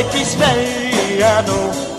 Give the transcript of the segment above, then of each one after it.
satisfeito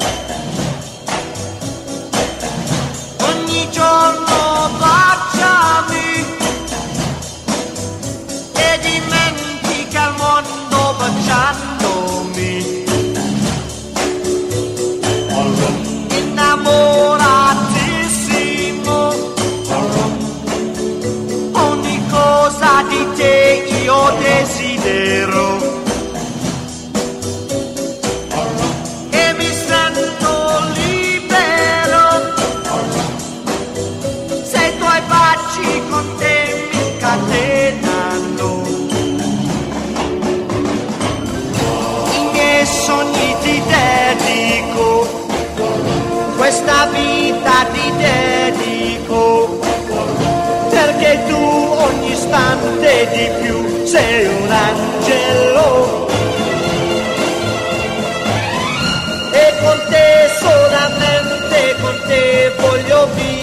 sei un angelo. E con te solamente con te voglio vivere.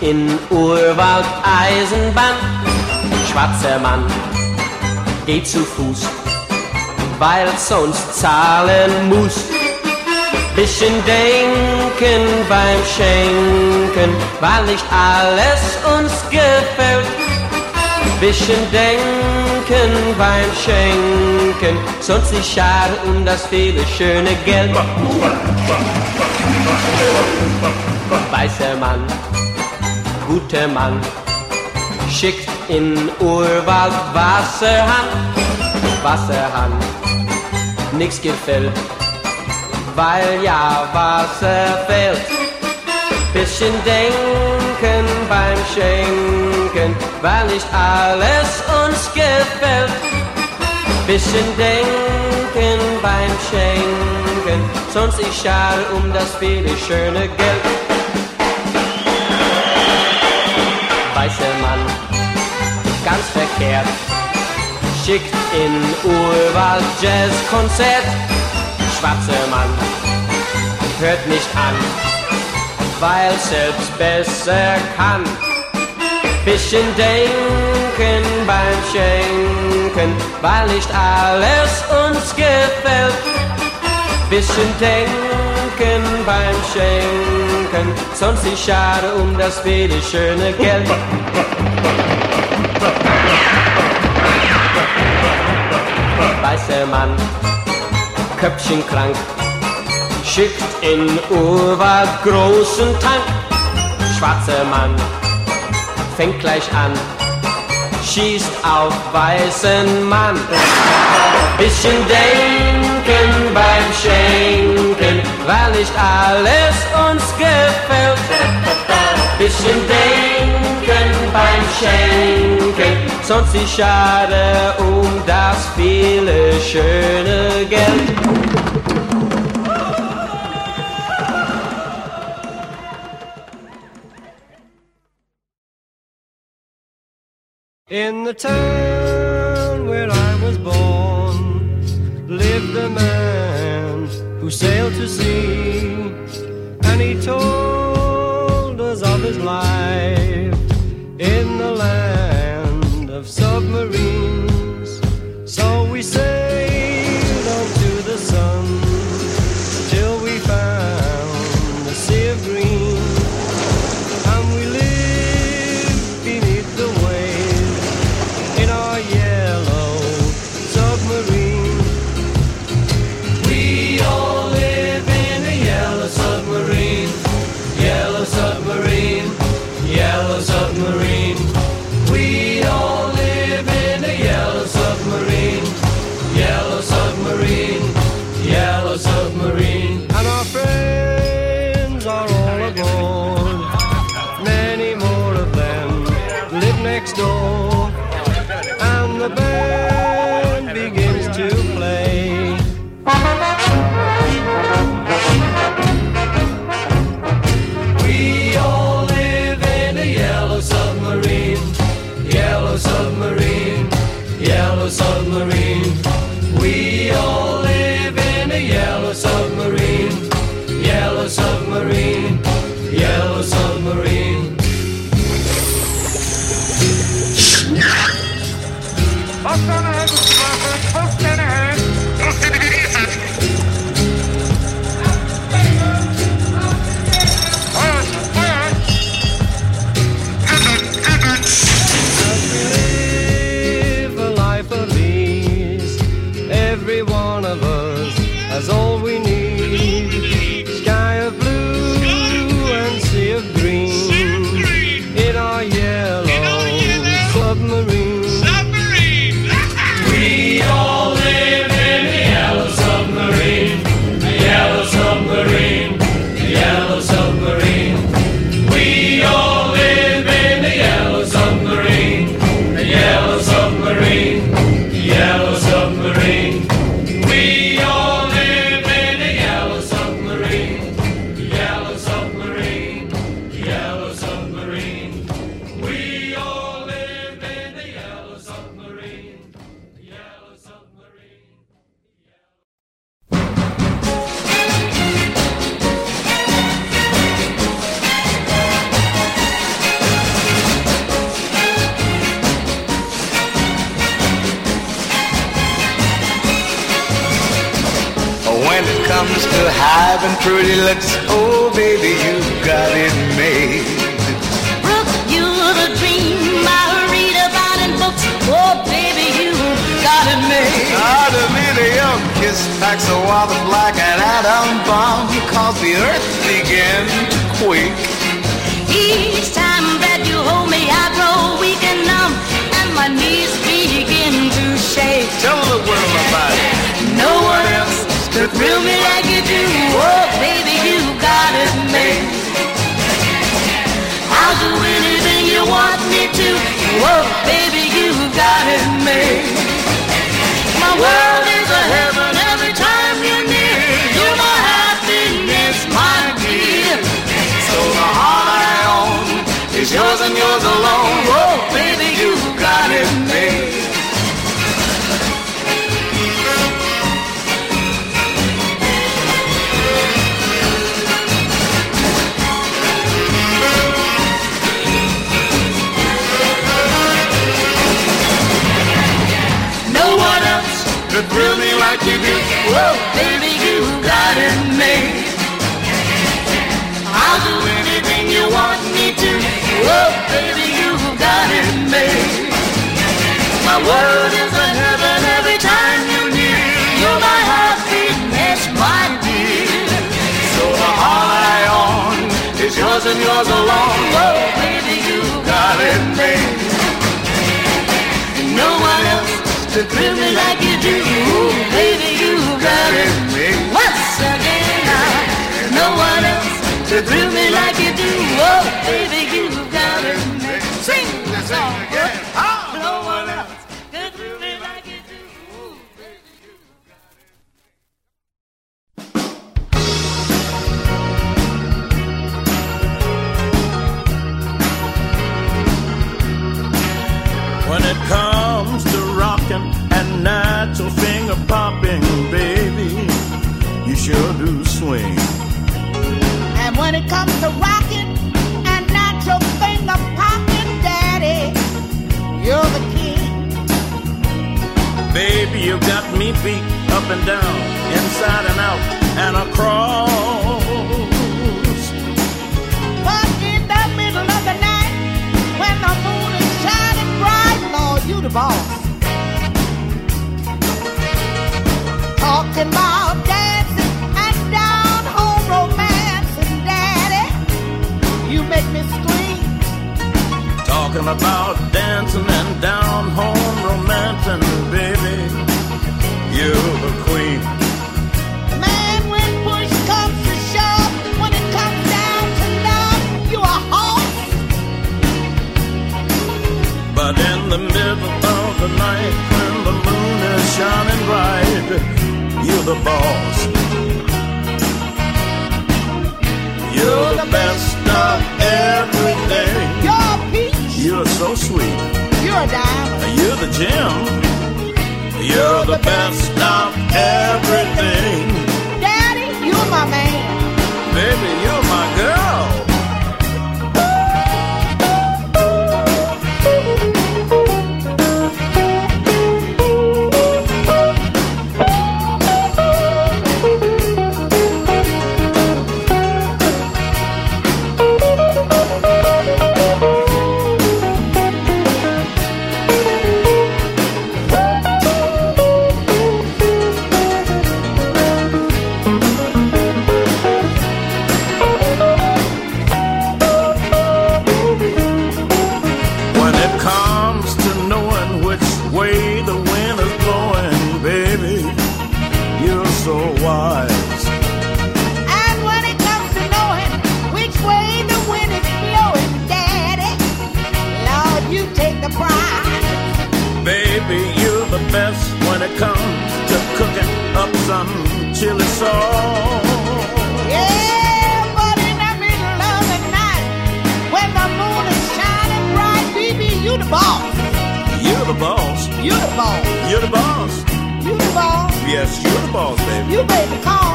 In Urwald Eisenbahn. Schwarzer Mann, geht zu Fuß, weil sonst zahlen muss. Bisschen denken beim Schenken, weil nicht alles uns gefällt. Bisschen denken beim Schenken, sonst nicht schade um das viele schöne Geld. Weißer Mann, guter Mann, schickt in Urwald Wasserhahn, Wasserhahn, nix gefällt, weil ja Wasser fehlt. Bisschen denken beim Schenken, weil nicht alles uns gefällt. Bisschen denken beim Schenken, sonst ist schade um das viele schöne Geld. Weißer Mann, ganz verkehrt, schickt in Urwald Jazzkonzert. Schwarzer Mann, hört nicht an, weil selbst besser kann. Bisschen denken beim Schenken, weil nicht alles uns gefällt. Bisschen denken beim Schenken, sonst ist schade um das viele schöne Geld. Weißer Mann, Köpfchen krank, schickt in Urwald großen Tank. Schwarzer Mann, fängt gleich an, schießt auf weißen Mann. Bisschen denken beim Schenken, weil nicht alles uns gefällt. Bisschen denken beim Schenken, sonst ist schade um das viele schöne Geld. In the town where I was born lived a man who sailed to sea, his life in having pretty looks, oh baby, you got it made. Brooke, you're the dream I read about in books. Oh, baby, you got it made. Out of me, the young kiss packs a while the black and atom bomb cause the earth began to quake. Each time that you hold me, I grow weak and numb, and my knees begin to shake. Tell thrill me like you do. Oh, baby, you got it made. I'll do anything you want me to. Oh, baby, you got it made. My world is a heaven every time you're near. You're my happiness, my dear. So the heart I own is yours and yours alone. Oh, baby, you got it made. Thrill me like you do. Whoa, baby, you got it made. I'll do anything you want me to. Whoa, baby, you got it made. My world is a heaven every time you're near. You're my happiness, my dear. So the heart I own is yours and yours alone. Whoa, baby, you Got it made. To thrill me like you do. Ooh, baby, you got it. Once again, now, no one else to thrill me like you do. Oh, baby, you got it. Sing the song, again. oh, no one else to thrill me like you do. Ooh, baby, you got it. When it comes to rocking and natural finger popping, baby, you sure do swing. And when it comes to rocking and natural finger popping, daddy, you're the king. Baby, you got me beat up and down, inside and out, and across. But in the middle about dancing and down home romancing, daddy, you make me scream. Talking about dancing and down home romancing, baby, you're the queen. Man, when push comes to shove, when it comes down to love, you a horse. But in the middle of the night, when the moon is shining bright, you're the boss. You're the best of everything. You're a peach. You're so sweet. You're a diamond. You're the gem. You're the best of everything. Daddy, you're my man. Baby, some chili sauce. Yeah, but in the middle of the night, when the moon is shining bright, baby, you the boss. You're the boss. You're the boss. You're the boss. You the boss. Yes, you're the boss, baby. You made the call.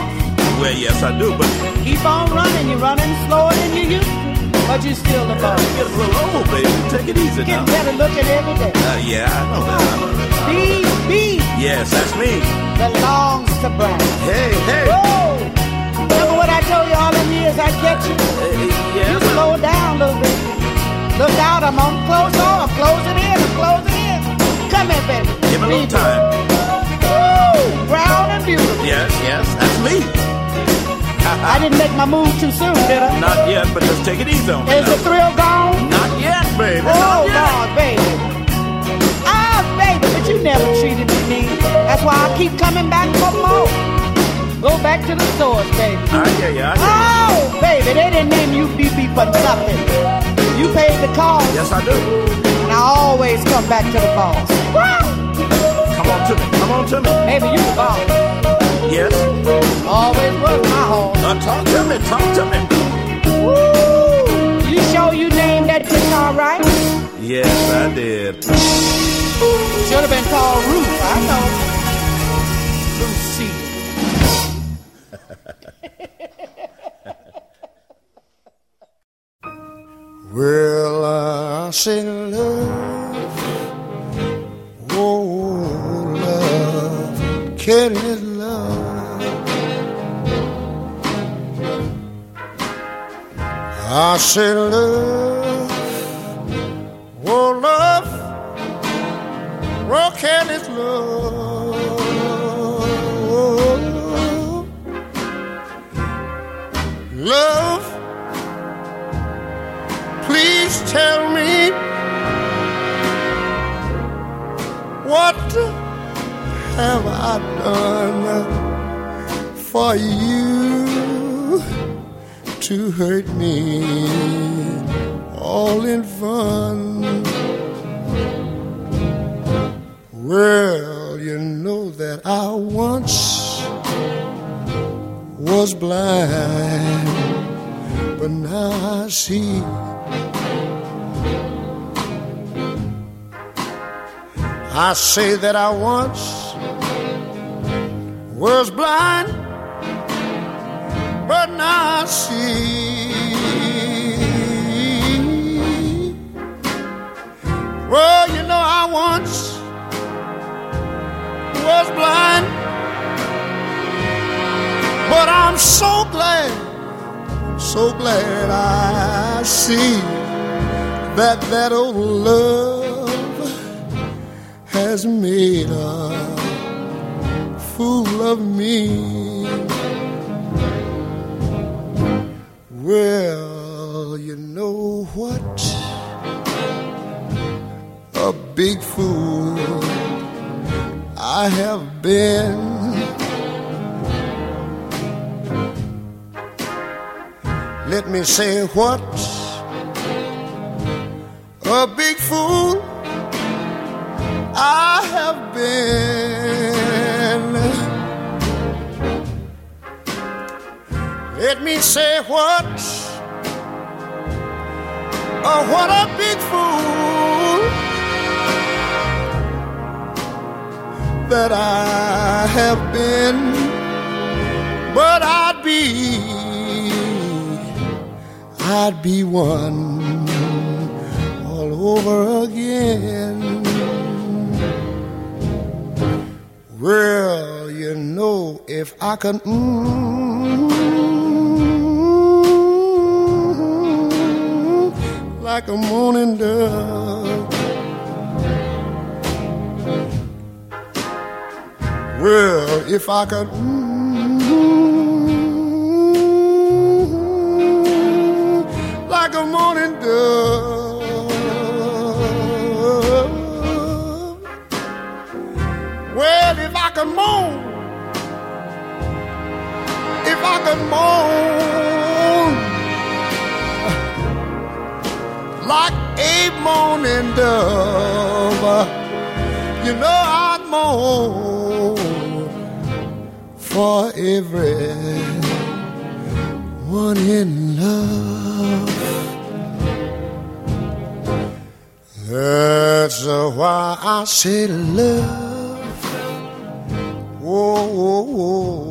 Well, yes, I do, but Keep on running. You're running slower than you used to, but you're still the boss. get a little old, baby. Take it easy Get now. better looking every day. Uh, yeah, I know that. I know that. Be, be Yes, that's me. Belongs to Brown. Hey, hey. Whoa! Remember what I told you all them years I'd get you? Hey, yeah. You slow down a little bit. Look out, I'm on close door. I'm closing in. I'm closing in. Come here, baby. Give me a little time. Woo! Brown and beautiful. Yes, yes, that's me. I didn't make my move too soon, did I? Not yet, but just take it easy on me. Is the thrill gone? Not yet, baby. Oh, Not yet. Lord, baby. But you never treated me mean. That's why I keep coming back for more. Go back to the source, baby. I hear you. I hear you. Oh, baby, they didn't name you BB for nothing. You paid the cost, Yes, I do. and I always come back to the boss. Come on to me. Come on to me. Baby, you the boss. Yes. Always was my home. Uh, talk to me. Talk to me. Woo! You sure you named that guitar right? Yes, I did. Should have been called Ruth. I know. Seaton. Well, I say love, oh love, can it love? I say love, oh love, can it love? Love please tell me what have I done for you to hurt me all in fun? Well, you know that I once was blind, but now I see. I say that I once was blind, but now I see. Well, you know, I once was blind, but I'm so glad, so glad I see that that old love has made a fool of me. Well, you know what? A big fool I have been. Let me say what? A big fool I have been. Let me say what? Oh, what a big fool that I have been, but I'd be, I'd be one all over again. Well, you know, if I could. Mm, like a morning dove. Well, if I could. Mm, like a morning dove. Well, if I could moan, if I could moan like a morning dove, you know I'd moan for every one in love. That's why I say love. Oh, oh, oh,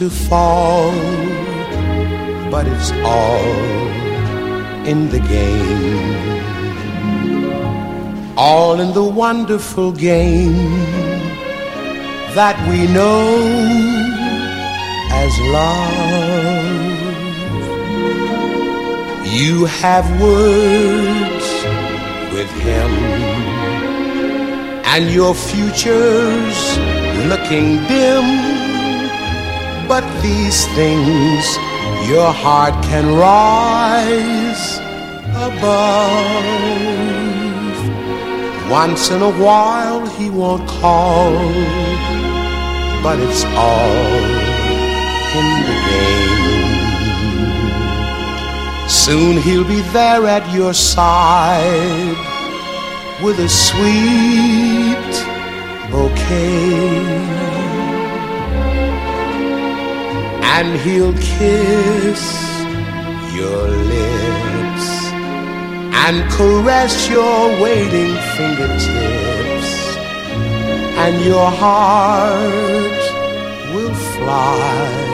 to fall, but it's all in the game. All in the wonderful game that we know as love. You have words with him, and your future's looking dim. But these things your heart can rise above. Once in a while he won't call, but it's all in the game. Soon he'll be there at your side with a sweet bouquet. And he'll kiss your lips and caress your waiting fingertips, and your heart will fly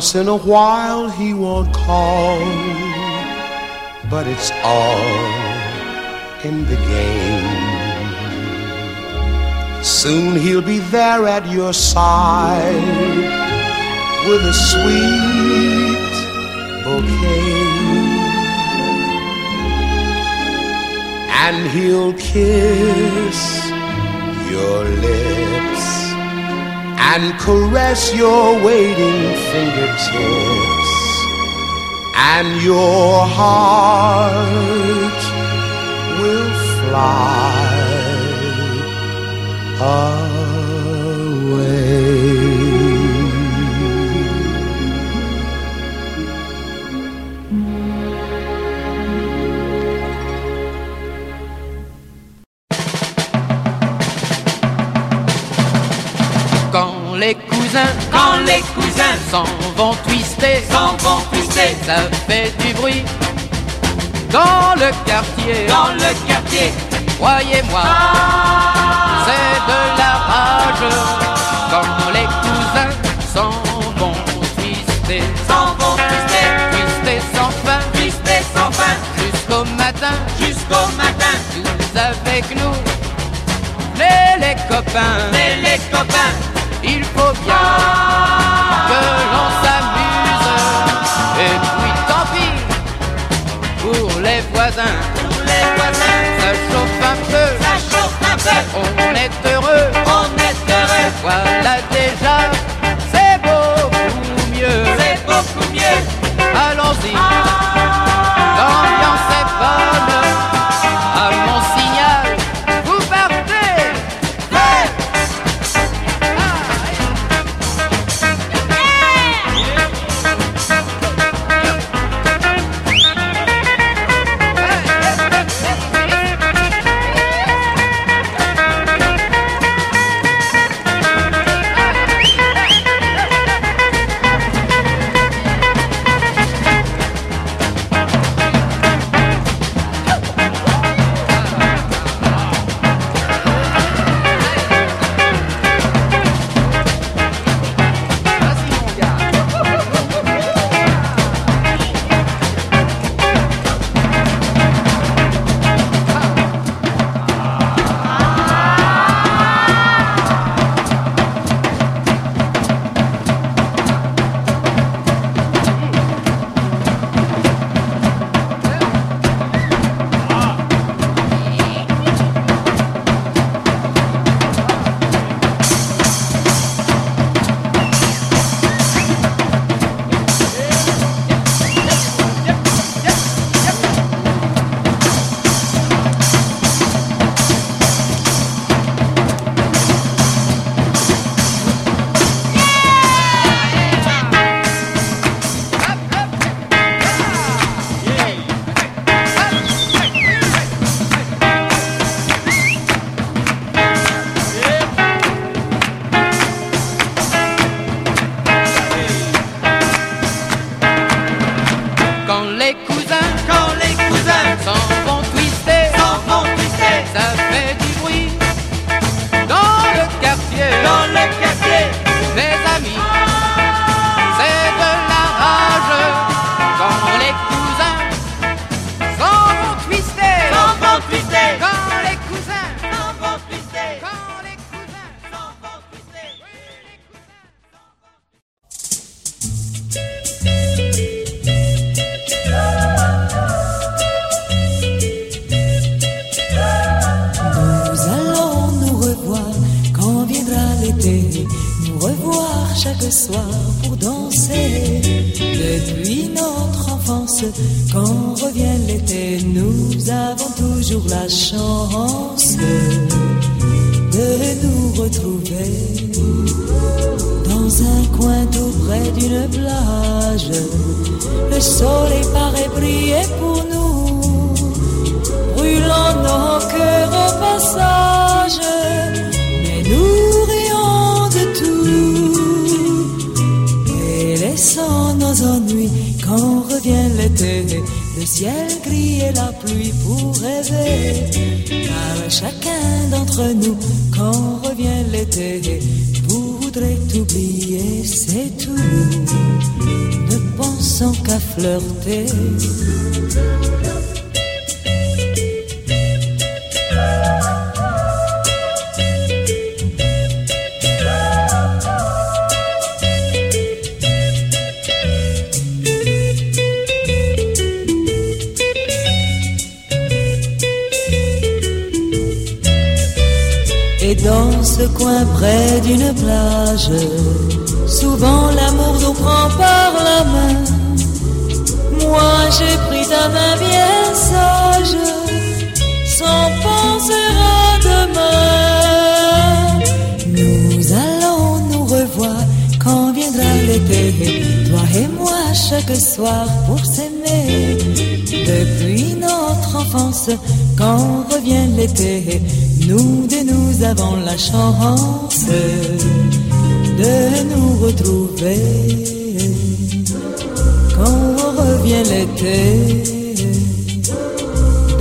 Once in a while he won't call, but it's all in the game. Soon he'll be there at your side with a sweet bouquet. And he'll kiss your lips and caress your waiting fingertips, and your heart will fly away. S'en vont twister, s'en vont twister ça fait du bruit. Dans le quartier. dans le quartier, Croyez-moi, c'est de la rage. Quand les cousins s'en vont twister, s'en vont twister, twister sans fin. Twister sans fin, jusqu'au matin. jusqu'au matin. Tous avec nous, les, les copains, Mais les copains, il faut bien que l'on s'amuse. Et puis tant pis pour les voisins, tous les voisins, ça chauffe un peu, ça chauffe un peu, on est nous revoir chaque soir pour danser. Depuis notre enfance, quand revient l'été, nous avons toujours la chance de nous retrouver dans un coin tout près d'une plage. Le soleil paraît briller pour nous brûlant nos cœurs au passage, Le ciel gris et la pluie pour rêver, car chacun d'entre nous, quand revient l'été, voudrait oublier, c'est tout. Ne pensons qu'à flirter. Ce coin près d'une plage, souvent l'amour nous prend par la main. Moi j'ai pris ta main bien sage, sans penser à demain. Nous allons nous revoir quand viendra l'été, toi et moi chaque soir pour s'aimer. Depuis notre enfance, quand revient l'été, nous de nous avons la chance de nous retrouver. Quand revient l'été,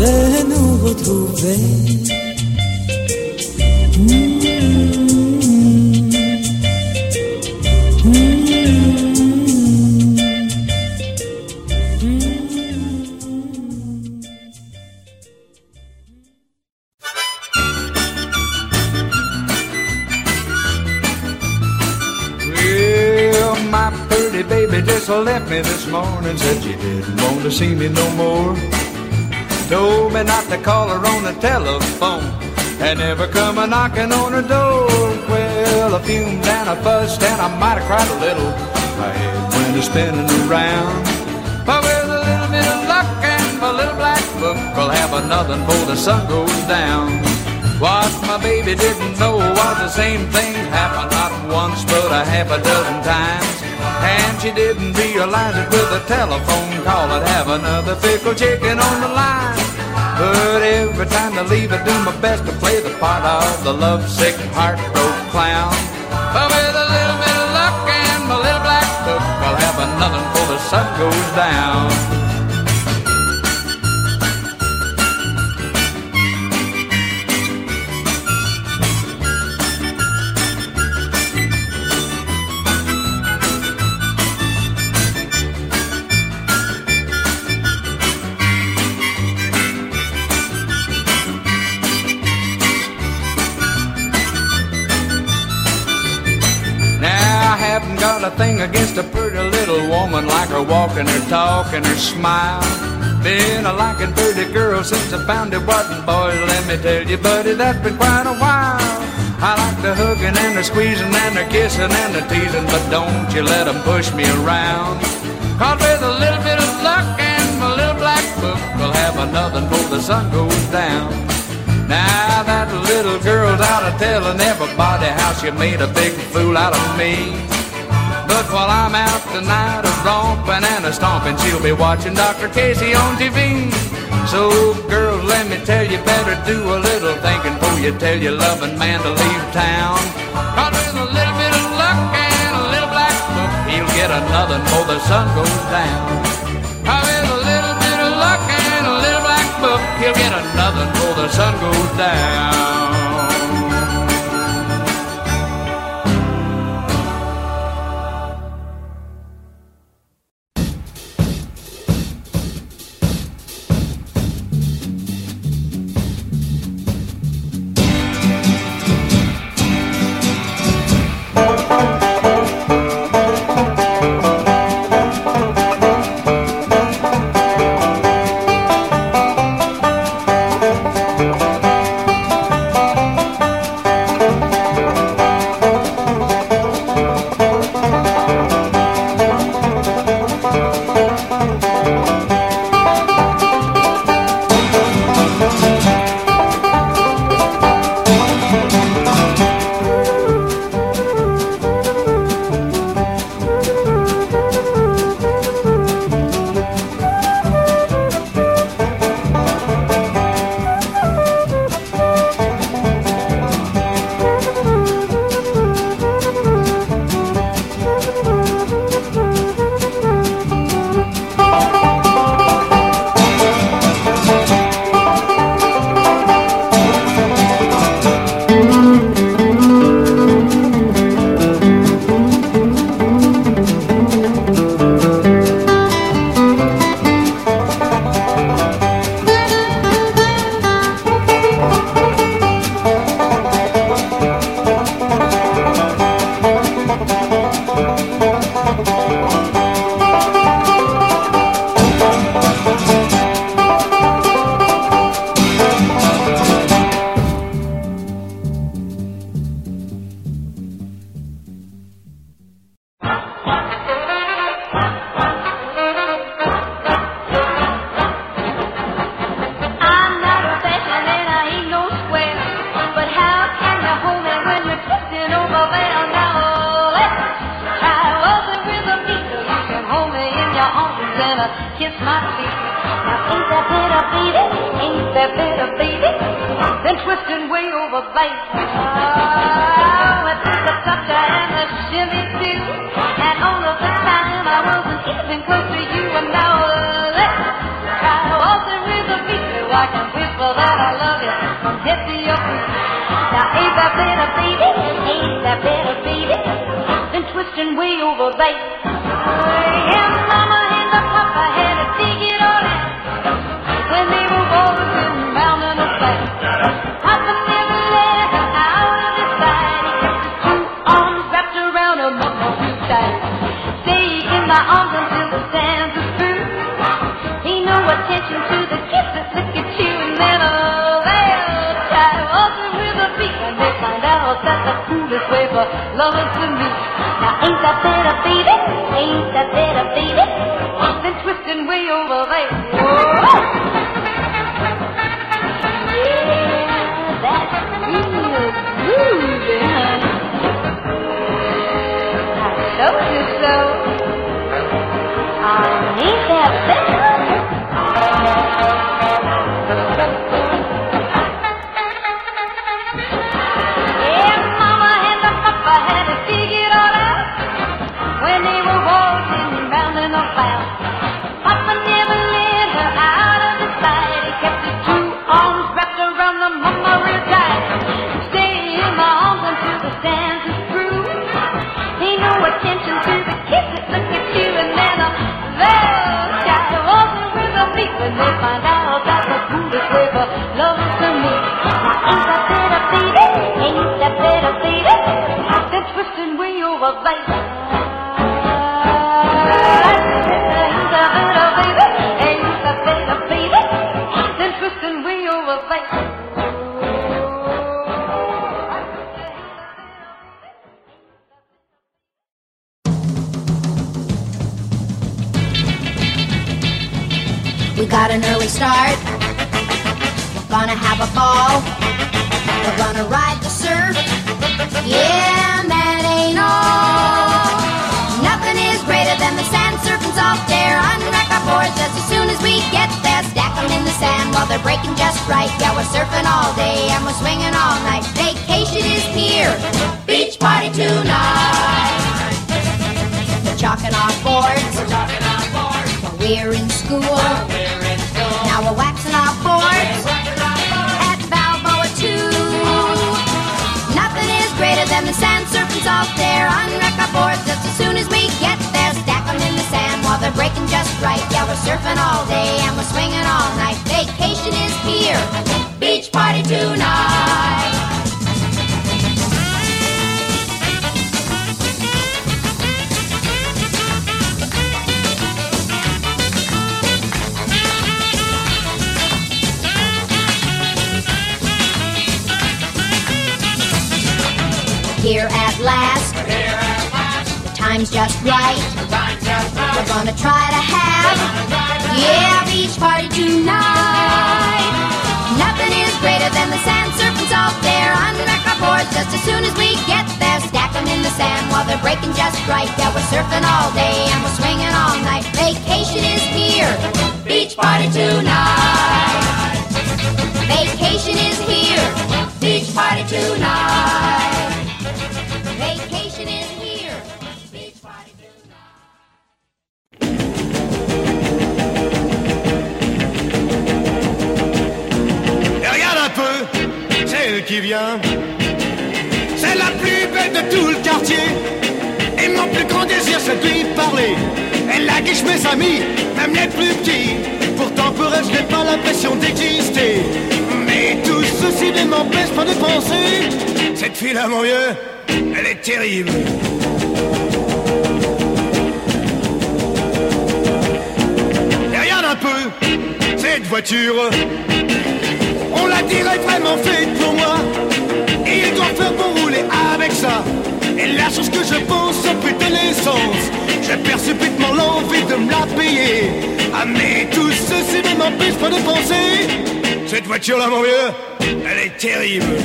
de nous retrouver. See me no more. Told me not to call her on the telephone. And never come a knocking on her door. Well, I fumed and I fussed and I might have cried a little. My head went a spinning around. But with a little bit of luck and my little black book, I'll have another before the sun goes down. What my baby didn't know was the same thing happened not once but a half a dozen times. And she didn't realize it with a telephone call I'd have another fickle chicken on the line. But every time I leave, I do my best to play the part of the lovesick, heartbroken clown. But with a little bit of luck and my little black book, I'll have another before the sun goes down. Got a thing against a pretty little woman like her walking, her talk, and her smile. Been a liking pretty girl since I found it wasn't. Let me tell you, buddy, that's been quite a while. I like the hugging and the squeezing and the kissing and the teasing, but don't you let 'em push me around. Cause with a little bit of luck and my little black book, we'll have another before the sun goes down. Now that little girl's out of telling everybody how she made a big fool out of me. But while I'm out tonight, a romping and a stomping, she'll be watching Dr. Casey on TV. So, girl, let me tell you, better do a little thinking before you tell your loving man to leave town. Cause with a little bit of luck and a little black book, he'll get another before the sun goes down. Cause with a little bit of luck and a little black book, he'll get another before the sun goes down. my arms until the sands are through. Pay no attention to the kisses, look at you, oh, and then oh, they all try walking with a beat when they find out that the coolest way for lovers to meet. Now ain't that better, baby? Ain't that better, baby? I've twisting way over there. Whoa. told you so. I need that better. talking our boards, We're talking on board. But we're in school. We're in school. Now we're waxing our boards. At Balboa too. Nothing is greater than the sand surfing off there. Unwreck our boards just as soon as we get there. Stack them in the sand while they're breaking just right. Yeah, we're surfing all day and we're swinging all night. Vacation is here. Beach party tonight. Here at last, the time's just right. We're gonna try to have, yeah, beach party tonight. Nothing is greater than the sand serpents out there on record boards. Just as soon as we get there, stack 'em in the sand while they're breaking just right. Yeah, we're surfing all day and we're swinging all night. Vacation is here, beach party tonight. Vacation is here, beach party tonight. Regarde un peu, c'est elle qui vient. C'est la plus belle de tout le quartier. Et mon plus grand désir, c'est de lui parler. Elle a guiche mes amis, même les plus petits. Elle, je n'ai pas l'impression d'exister. Mais tout ceci ne m'empêche pas de penser. Cette fille-là, mon vieux, elle est terrible. Et regarde un peu, cette voiture. On la dirait vraiment faite pour moi. Et il doit faire pour rouler avec ça. Et la chose que je pense, c'est putain l'essence. Je perds subitement l'envie de me la payer. Ah mais tout ceci ne m'empêche pas de penser. Cette voiture-là, mon vieux, elle est terrible.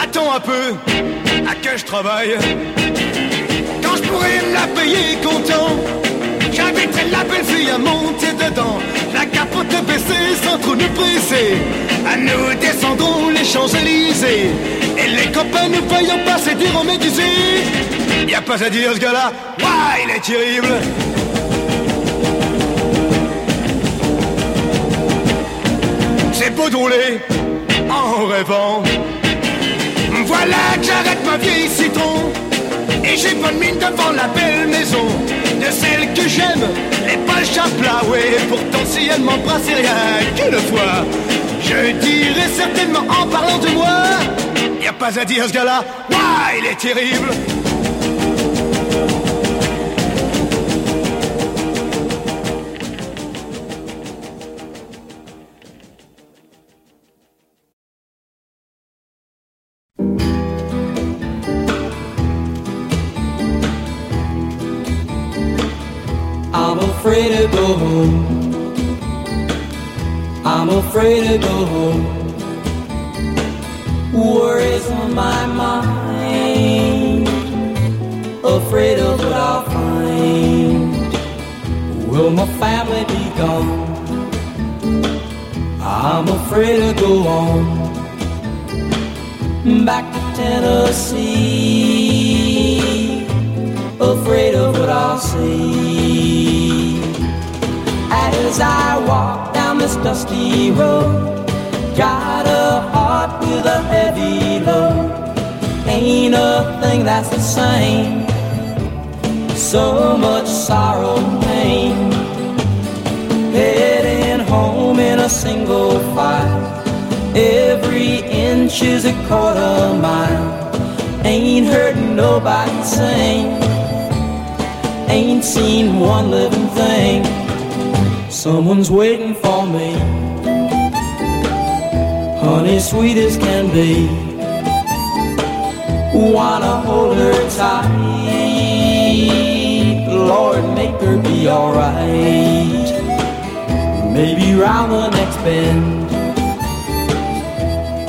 Attends un peu, à que je travaille? Quand je pourrais la payer content. La belle fille à monter dedans. La capote baissée sans trop nous presser nous descendrons les Champs-Élysées. Et les copains nous voyant passer diront médusés Y a pas à dire ce gars-là, Ouah, il est terrible. C'est beau de rouler en rêvant. Voilà que j'arrête ma vieille citron. Et j'ai bonne mine devant la belle j'aime, les pages à plat Ouais, pourtant si elle m'embrasse rien qu'une fois. Je dirais certainement en parlant de moi Y a pas à dire ce gars-là, Ouah, il est terrible I'm afraid to go home. Worries on my mind. Afraid of what I'll find. Will my family be gone? I'm afraid to go on. Back to Tennessee. Afraid of what I'll see. As I walk down this dusty road, got a heart with a heavy load. Ain't a thing that's the same. So much sorrow pain. Heading home in a single file. Every inch is a quarter mile. Ain't heard nobody sing. Ain't seen one living thing. Someone's waiting for me. Honey, sweet as can be. Wanna hold her tight. Lord, make her be alright. Maybe round the next bend,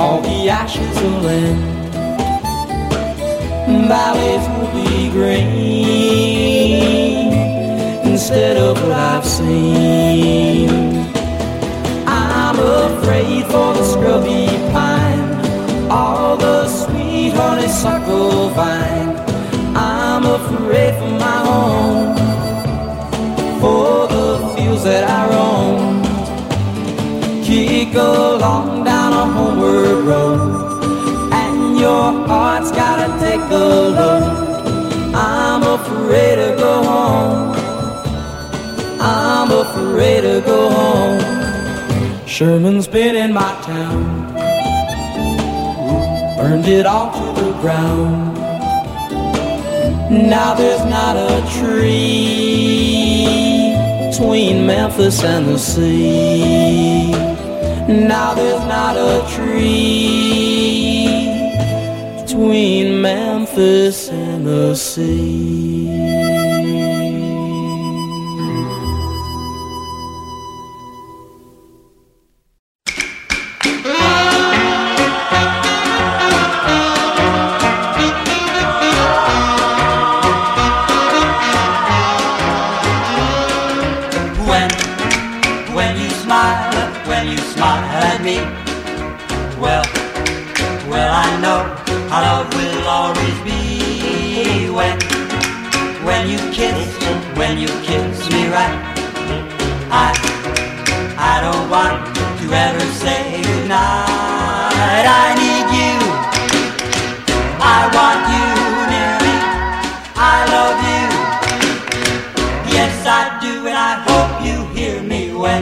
all the ashes will end. Valleys will be green instead of what I've seen. I'm afraid for the scrubby pine, all the sweet honeysuckle vine. I'm afraid for my home, for the fields that I roam. Kick along down a homeward road, and your heart's gotta take a load. I'm afraid to go home. I'm afraid to go home. Sherman's been in my town, burned it all to the ground. Now there's not a tree between Memphis and the sea. Now there's not a tree between Memphis and the sea.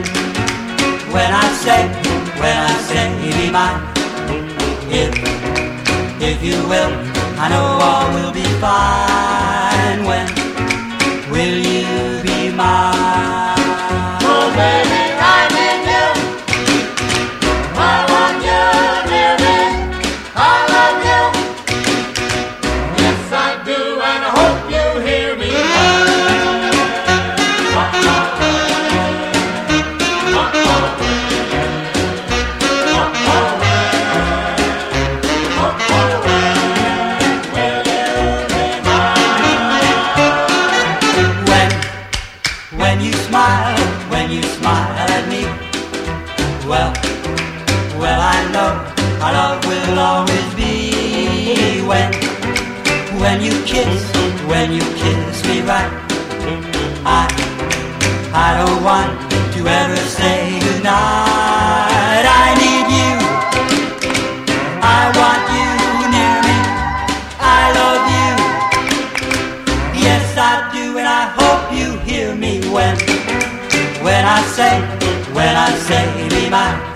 say, when I say, when I say, be mine. If, if you will, I know all will be fine. は。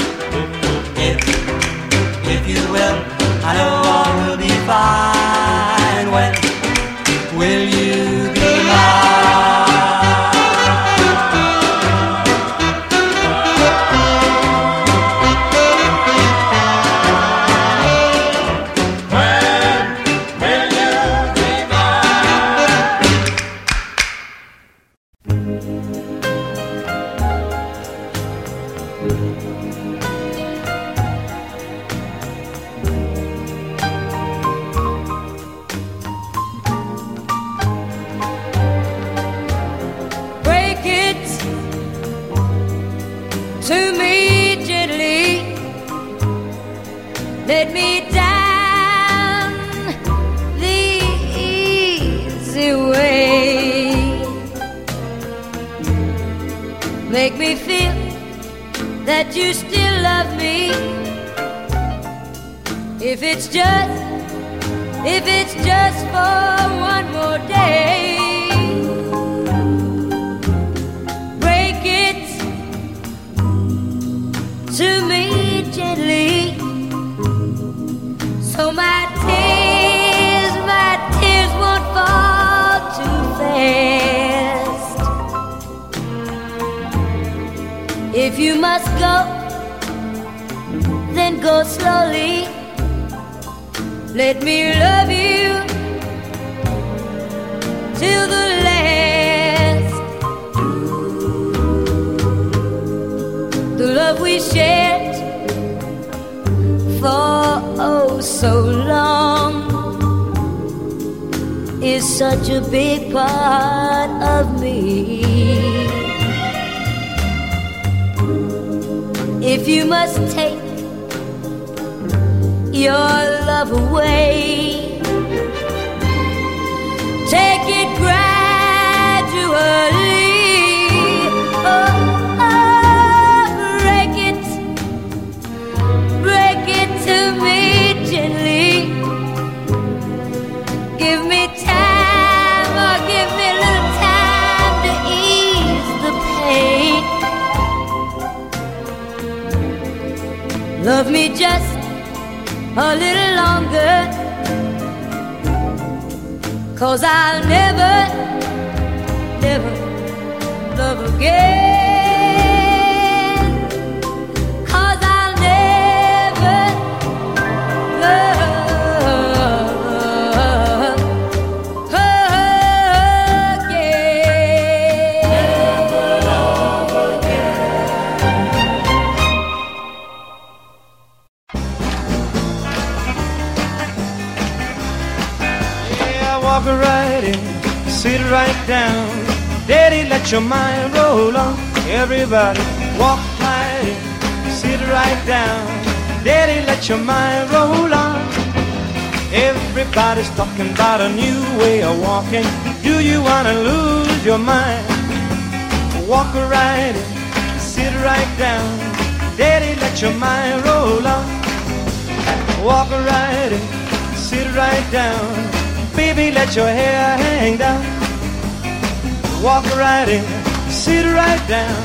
Right in, sit right down.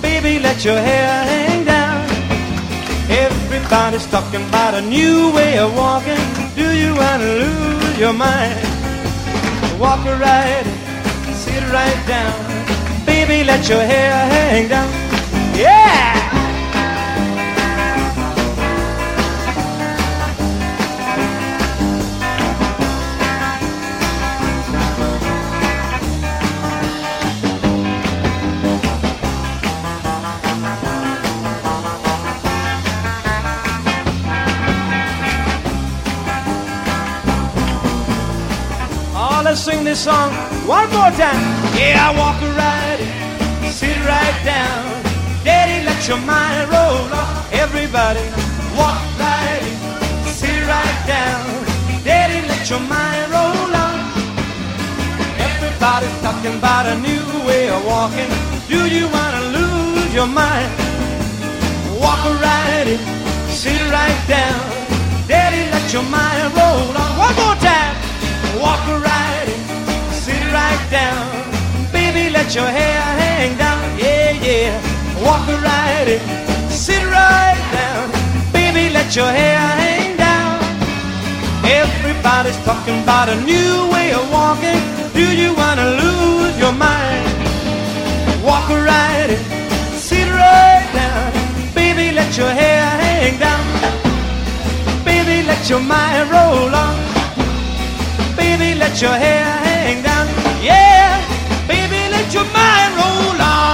Baby, let your hair hang down. Everybody's talking about a new way of walking. Do you wanna lose your mind? Walk right in, sit right down. Baby, let your hair hang down. Yeah! This song one more time. Yeah, I walk right in, sit right down. Daddy, let your mind roll on. Everybody, walk right in, sit right down. Daddy, let your mind roll on. Everybody's talking about a new way of walking. Do you wanna lose your mind? Walk right in, sit right down. Daddy, let your mind roll on. One more time. Walk right down. Baby, let your hair hang down. Yeah, yeah. Walk right in, sit right down. Baby, let your hair hang down. Everybody's talking about a new way of walking. Do you wanna lose your mind? Walk right in, sit right down. Baby, let your hair hang down. Baby, let your mind roll on. Baby, let your hair hang down. Yeah, baby, let your mind roll on.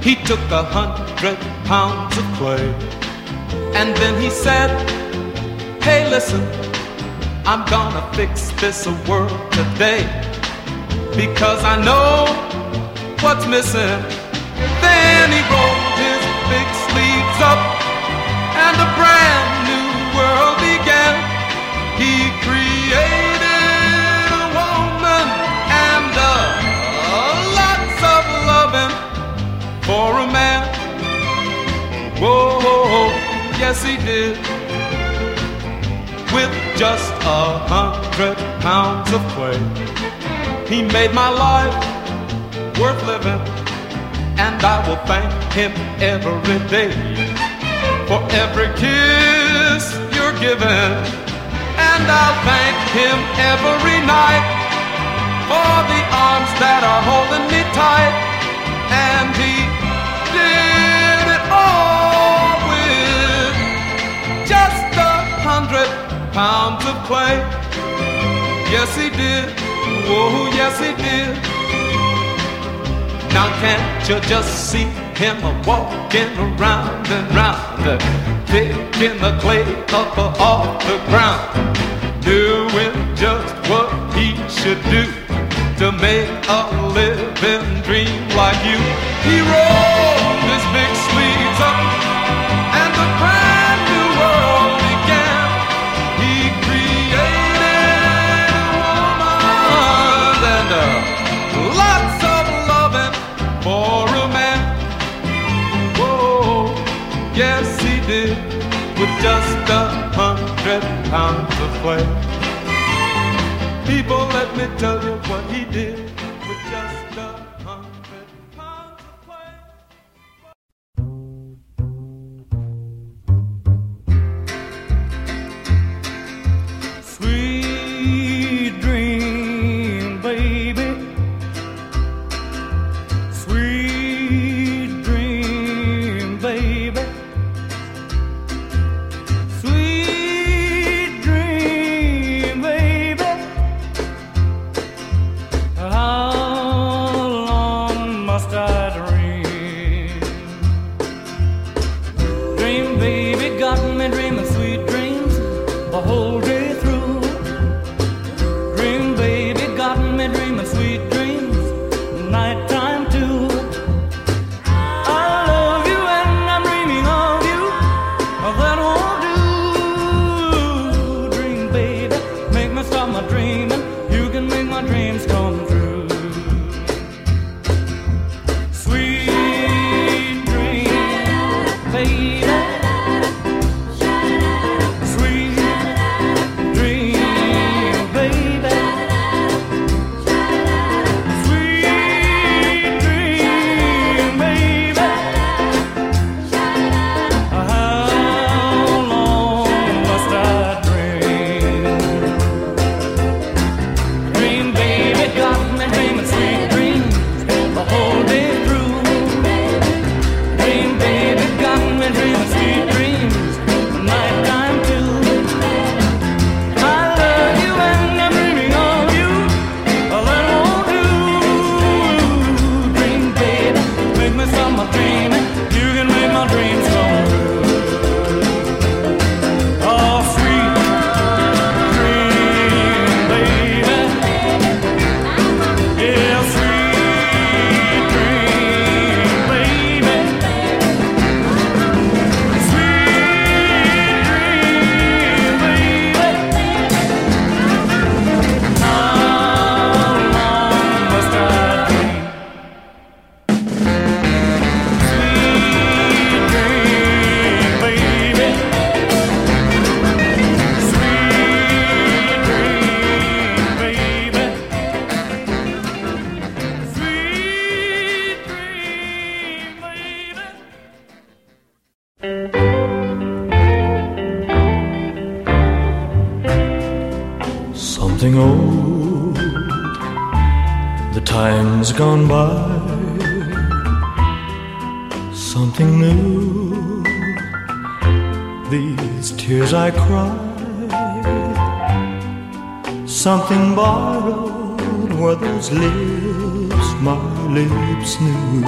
He took a hundred pounds of clay and then he said, Hey, listen, I'm gonna fix this world today because I know what's missing. Then he rolled his big sleeves up and a brand new world began. He created a woman and uh, lots of loving for a man. Whoa, yes he did. Just a hundred pounds of clay, he made my life worth living, and I will thank him every day for every kiss you're giving, and I'll thank him every night for the arms that are holding me tight, and he pounds of clay. Yes, he did. Oh, yes, he did. Now can't you just see him walking around and round, picking the clay up off the ground, doing just what he should do to make a living dream like you. He a hundred pounds of clay. People, let me tell you what he did lips knew.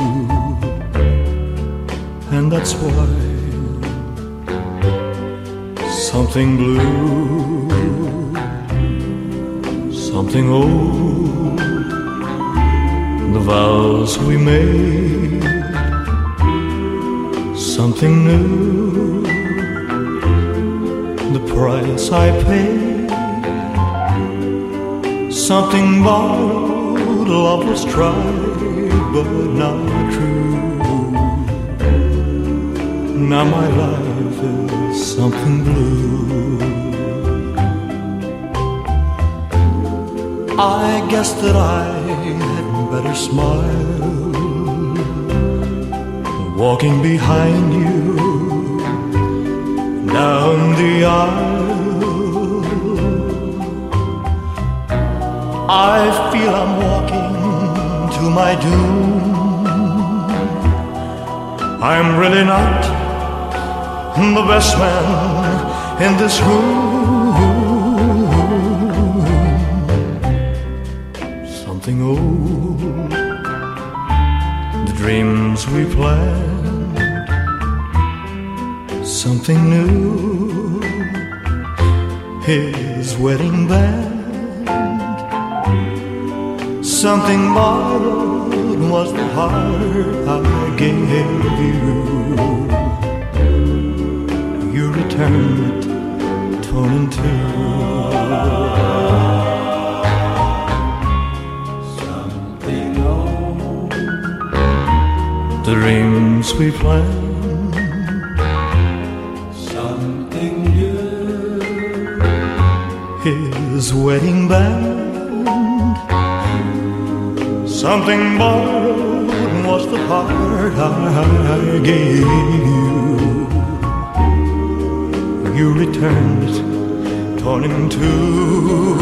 And that's why something blue something old, the vows we made, something new, the price I paid, something borrowed, love was tried, but not true. Now my life is something blue. I guess that I had better smile walking behind you down the aisle. I feel I'm walking my doom. I'm really not the best man in this room. Something old, the dreams we planned. Something new, his wedding band. Something borrowed was the heart I gave you. You returned it, torn in two. Something old, dreams we planned. something new. his wedding band. Something borrowed was the part I gave you. You returned it, torn in two.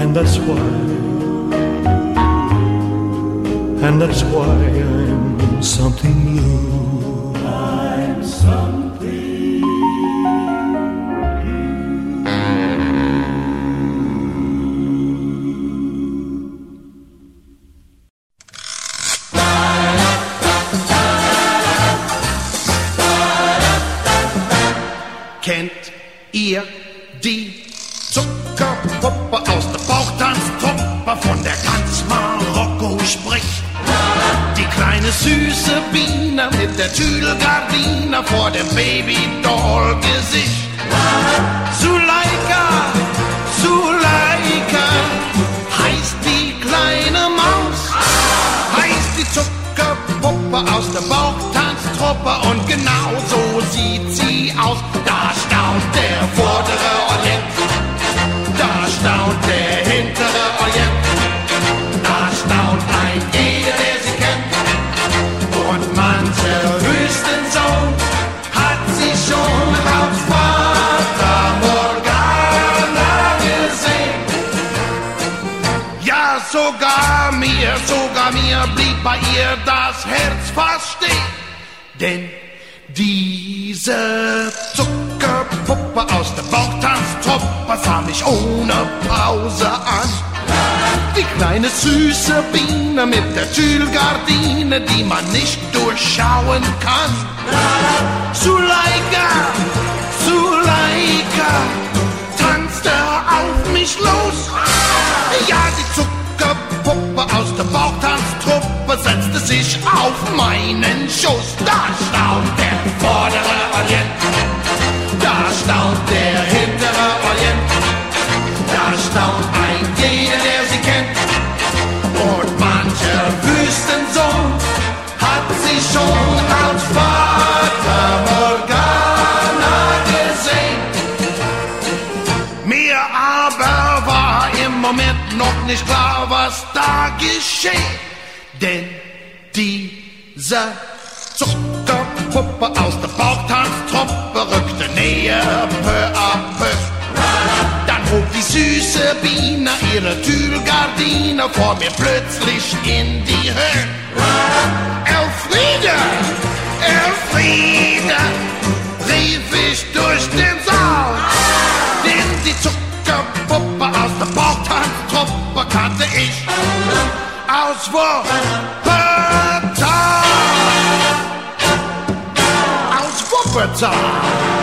And that's why, and that's why I'm something new. Sogar mir, sogar mir blieb bei ihr das Herz fast stehen. Denn diese Zuckerpuppe aus der Bauchtanztruppe sah mich ohne Pause an. Die kleine süße Biene mit der Tüllgardine, die man nicht durchschauen kann. Zuleika, Zuleika, tanzte auf mich los. Ja, die Zuckerpuppe aus der Bauchtanztruppe setzte sich auf meinen Schoß. Da staunt der vordere Orient, da staunt der hintere Orient, da staunt noch nicht klar, was da geschieht. Denn diese Zuckerpuppe aus der Bauchtanztruppe rückte näher peu à peu. Dann hob die süße Biene ihre Tüllgardine vor mir plötzlich in die Höhe. Elfriede, Elfriede, rief ich durch den Saal. Ich aus Wuppertal. Aus Wuppertal.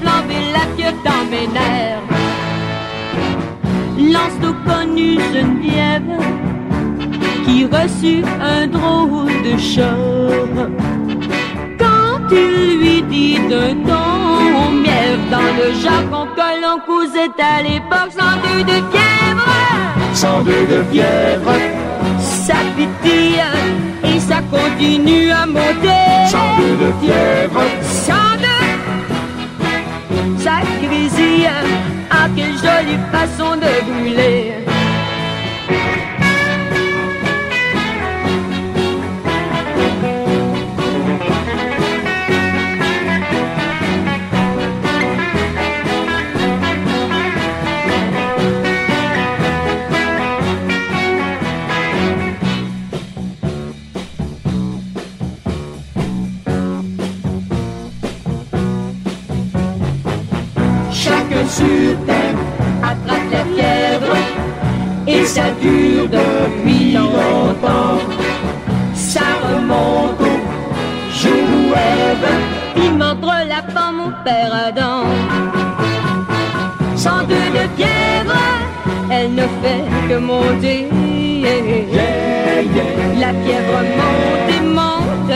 Flamber la fièvre dans mes nerfs. Lance d'eau connue Geneviève qui reçut un drôle de choc. Quand il lui dit d'un ton mièvre dans le jargon que l'on causait à l'époque sans deux de fièvre. sans deux de fièvre, Ça pétille et ça continue à monter. sans deux de fièvre, Sans ça grésille. Ah, quelle jolie façon de brûler. Et ça dure depuis longtemps. Ça remonte au jour Ève, Il mordre la femme, mon père Adam. Sans deux de fièvre, elle ne fait que monter. La fièvre monte et monte.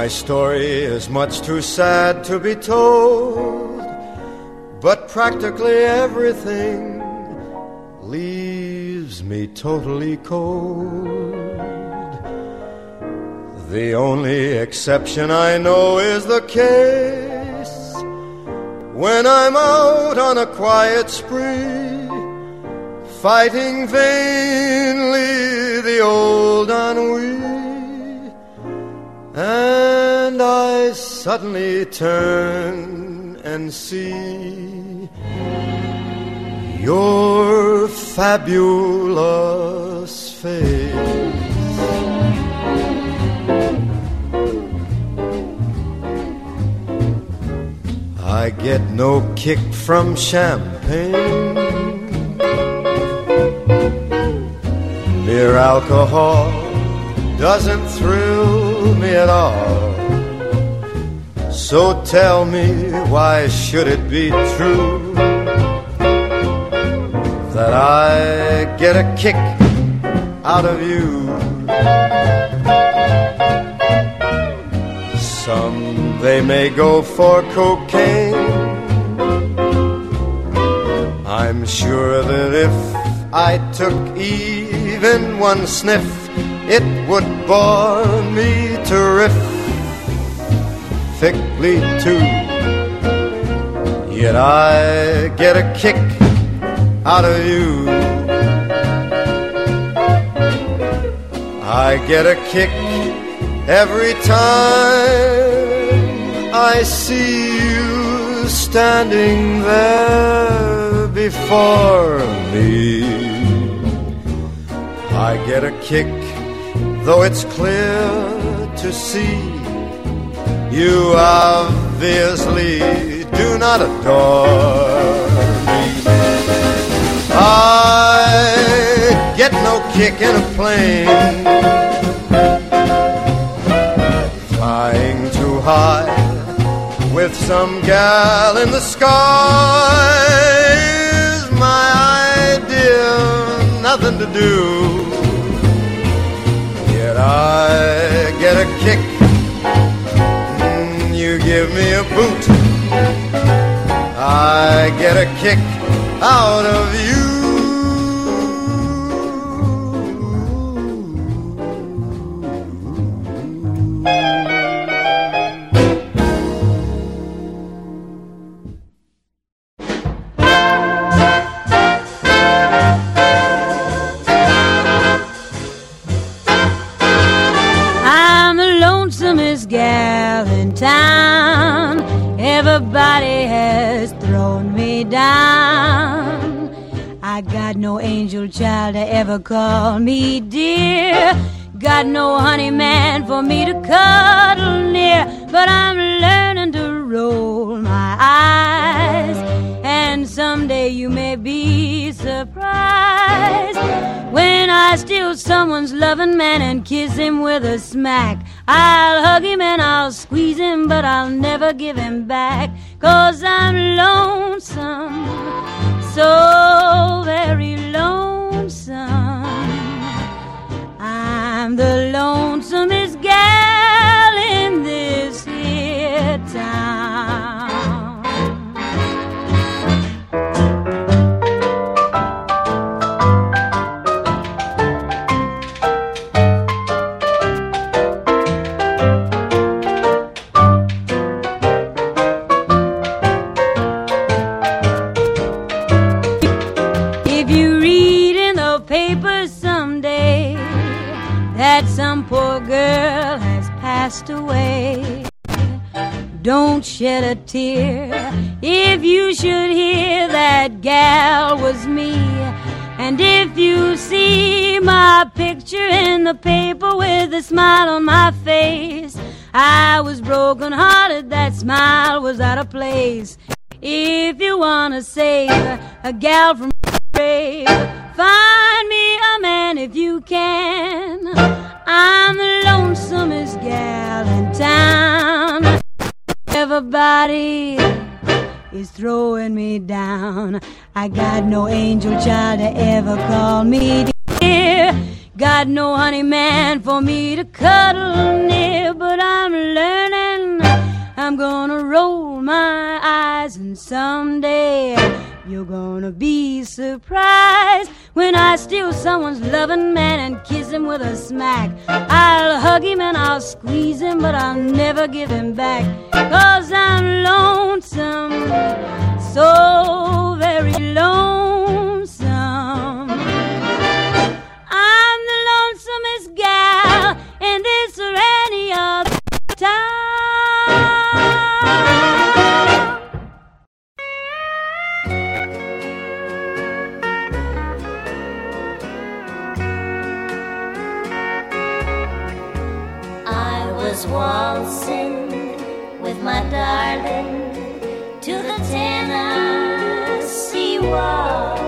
My story is much too sad to be told, but practically everything leaves me totally cold. The only exception I know is the case when I'm out on a quiet spree, fighting vainly the old ennui. And I suddenly turn and see your fabulous face. I get no kick from champagne. Mere alcohol doesn't thrill me at all. So tell me, why should it be true that I get a kick out of you? Some they may go for cocaine. I'm sure that if I took even one sniff, it would bore me thickly too. Yet I get a kick out of you. I get a kick every time I see you standing there before me. I get a kick, though it's clear to see you obviously do not adore me. I get no kick in a plane flying too high with some gal in the sky is my idea, nothing to do. I get a kick, mm, you give me a boot. I get a kick out of you. Child to ever call me dear. Got no honey man for me to cuddle near. But I'm learning to roll my eyes. And someday you may be surprised when I steal someone's loving man and kiss him with a smack. I'll hug him and I'll squeeze him, but I'll never give him back. Cause I'm lonesome, so very lonesome. I'm the lonesomest gal away, don't shed a tear. If you should hear that gal was me, and if you see my picture in the paper with a smile on my face, I was broken hearted, that smile was out of place. If you wanna save a gal from grave, find me a man if you can. I'm the lonesomest gal in town. Everybody is throwing me down. I got no angel child to ever call me dear. Got no honey man for me to cuddle near, but I'm learning. I'm gonna roll my eyes, and someday you're gonna be surprised when I steal someone's loving man and kiss him with a smack. I'll hug him and I'll squeeze him, but I'll never give him back. Cause I'm lonesome, so very lonesome. I'm the lonesomest gal in this or any other town. Was waltzing with my darling to the Tennessee waltz